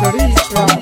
Pàtẹ́wọ́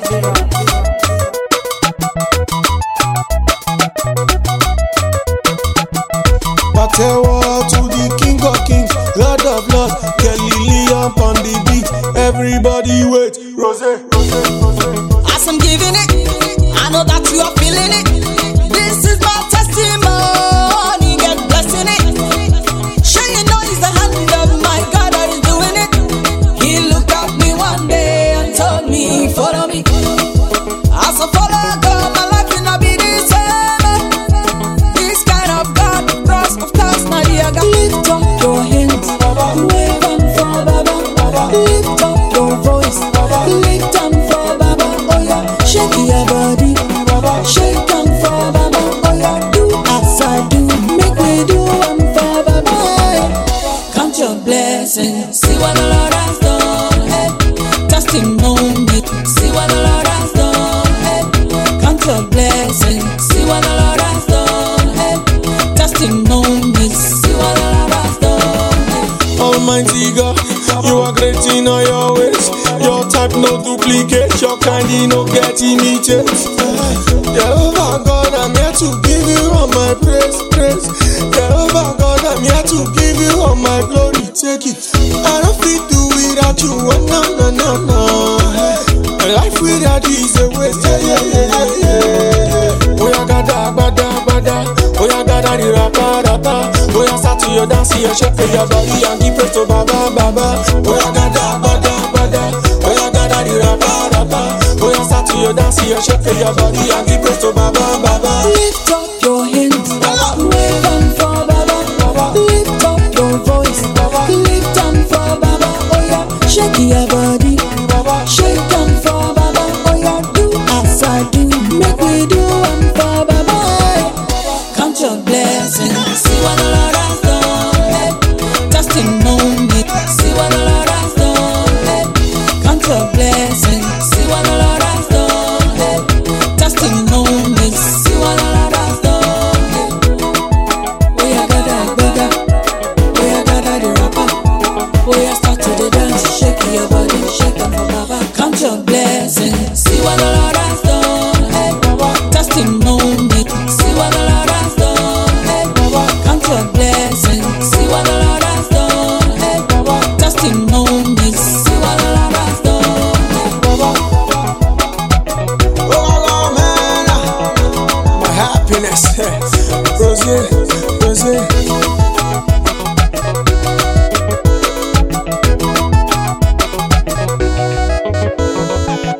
blessings, see what the Lord has done. Hey. Testimony, see what the Lord has done. Hey. Count your blessings, see what the Lord has done. Hey. Testimony, see what the Lord has done. Hey. Almighty God, you are great in all your ways. Your type no duplicate, your kind no get imitate. Jehovah God, I'm here to give you all my praise, praise. Jehovah God, I'm here to give you all my glory. Take it. I don't feel do without you. Oh, no, no, no, no. A life without you is a waste. Yeah, yeah, yeah, yeah, yeah, gada, bada, bada. Oh, yeah, gada, di rapa, rapa. Yeah, start to your dance, your shake your body and give praise to Baba, Baba. Oh, yeah, gada, bada, bada. Oh, yeah, gada, di rapa, rapa. Yeah, start to your dance, your shake your body and give praise to Baba, Baba. Lift body, shake finesse. Rosie.